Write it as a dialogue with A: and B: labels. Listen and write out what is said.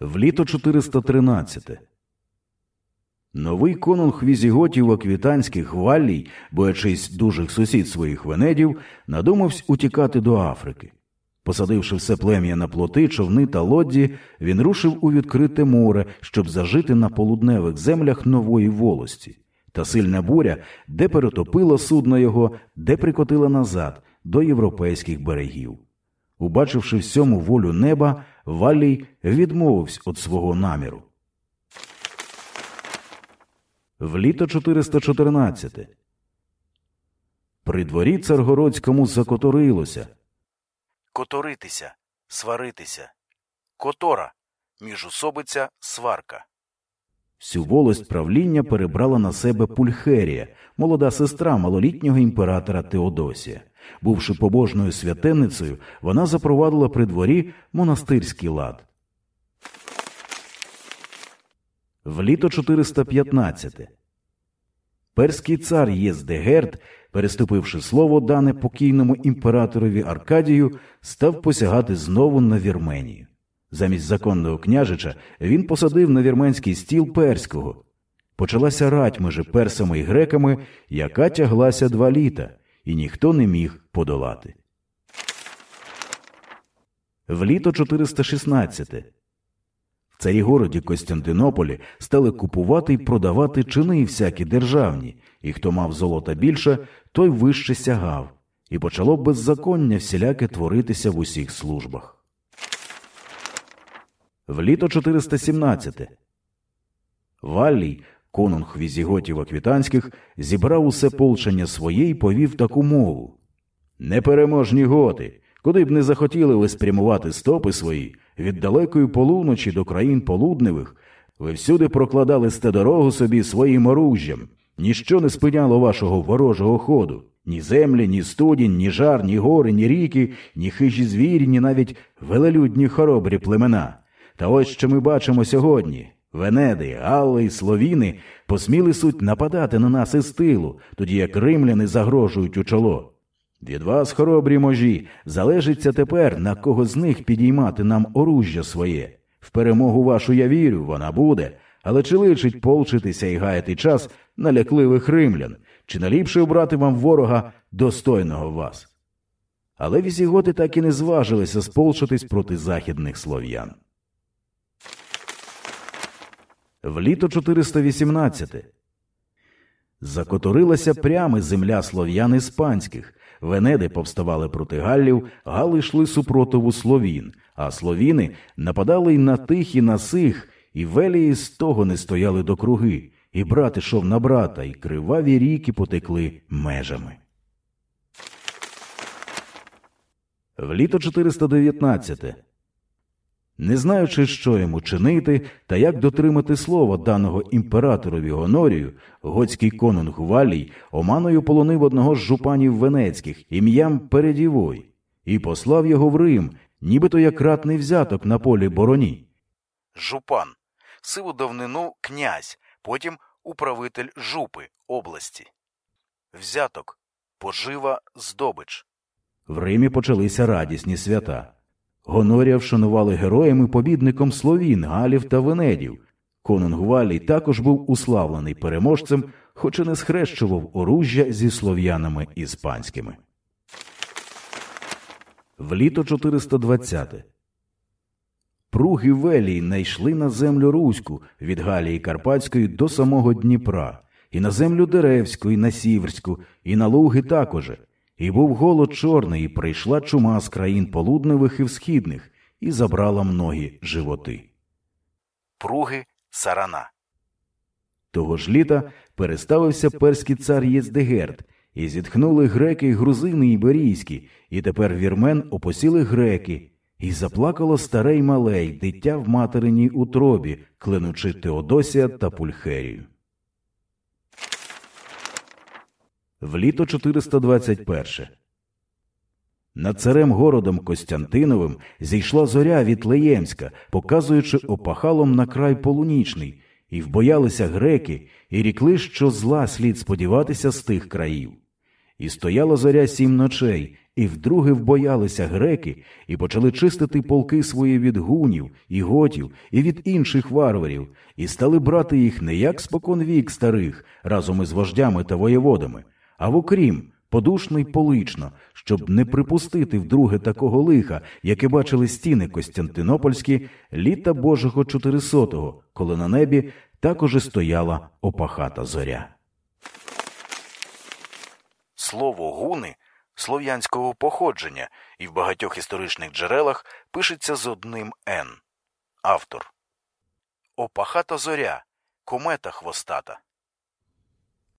A: В літо 413 Новий конунг візіготів аквітанських валлій, боячись дужих сусід своїх венедів, надумався утікати до Африки. Посадивши все плем'я на плоти, човни та лодді, він рушив у відкрите море, щоб зажити на полудневих землях нової волості. Та сильна буря, де перетопила судно його, де прикотила назад до європейських берегів. Убачивши всьому волю неба, Валій відмовився від свого наміру. В літо 414 При дворі царгородському закоторилося.
B: Которитися, сваритися. Котора, міжусобиця, сварка.
A: Всю волость правління перебрала на себе Пульхерія, молода сестра малолітнього імператора Теодосія. Бувши побожною святенницею, вона запровадила при дворі монастирський лад. В літо 415 Перський цар Єздегерд, переступивши слово дане покійному імператорові Аркадію, став посягати знову на Вірменію. Замість законного княжича він посадив на вірменський стіл перського. Почалася рать між персами і греками, яка тяглася два літа, і ніхто не міг подолати. В літо 416 в царігороді Костянтинополі стали купувати й продавати чини всякі державні, і хто мав золота більше, той вище сягав, і почало беззаконня всіляке творитися в усіх службах. В літо 417 Валлій, конунг візіготів аквітанських, зібрав усе полчення своє і повів таку мову Непереможні готи, куди б не захотіли ви спрямувати стопи свої від далекої полуночі до країн полудневих, ви всюди прокладали сте дорогу собі своїм оружжям, ніщо не спиняло вашого ворожого ходу. Ні землі, ні студінь, ні жар, ні гори, ні ріки, ні хижі звірі, ні навіть велелюдні хоробрі племена. Та ось що ми бачимо сьогодні. Венеди, Галли і Словіни посміли суть нападати на нас із тилу, тоді як римляни загрожують у чоло. Від вас, хоробрі можі, залежиться тепер, на кого з них підіймати нам оружжя своє. В перемогу вашу я вірю, вона буде, але чи личить полчитися і гаяти час на лякливих римлян, чи наліпше обрати вам ворога достойного вас? Але візіготи так і не зважилися сполчитись проти західних слов'ян. В літо 418 Закоторилася прямо земля слов'ян іспанських. Венеди повставали проти галлів, гали йшли супротиву словін, а словіни нападали й на тих, і на сих, і велії з того не стояли до круги, і брат ішов на брата, і криваві ріки потекли межами. В літо 419 не знаючи, що йому чинити та як дотримати слова даного імператорові Гонорію, готський конунг Валій оманою полонив одного з жупанів венецьких ім'ям Передівой і послав його в Рим, нібито як ратний взяток на полі бороні.
B: Жупан. Сиву давнину князь, потім управитель жупи області. Взяток. Пожива здобич.
A: В Римі почалися радісні свята. Гонорія вшанували героями і побідником словін, галів та венедів. Конунг Валій також був уславлений переможцем, хоч і не схрещував оружжя зі слов'янами іспанськими. В літо 420 Пруги Велії найшли на землю Руську від Галії Карпатської до самого Дніпра, і на землю Деревську, і на Сіверську, і на Луги також. І був голод чорний, і прийшла чума з країн полудневих і всхідних, і забрала многі животи.
B: Пруги сарана.
A: Того ж літа переставився перський цар Єздегерд, і зітхнули греки, грузини і берійські, і тепер вірмен опосіли греки, і заплакало старе й мале, дитя в материній утробі, кленучи Теодосія та Пульхерію. В літо 421 над царем городом Костянтиновим зійшла зоря Вітлеємська, показуючи опахалом на край полунічний, і вбоялися греки, і рікли, що зла слід сподіватися з тих країв. І стояла зоря сім ночей, і вдруге вбоялися греки, і почали чистити полки свої від гунів, і готів, і від інших варварів, і стали брати їх не як спокон вік старих, разом із вождями та воєводами, а в окрім подушно й полично, щоб не припустити вдруге такого лиха, яке бачили стіни Костянтинопольські літа Божого 400-го, коли на небі також стояла опахата зоря.
B: Слово гуни слов'янського походження і в багатьох історичних джерелах пишеться з одним «н». Автор. Опахата зоря, комета хвостата.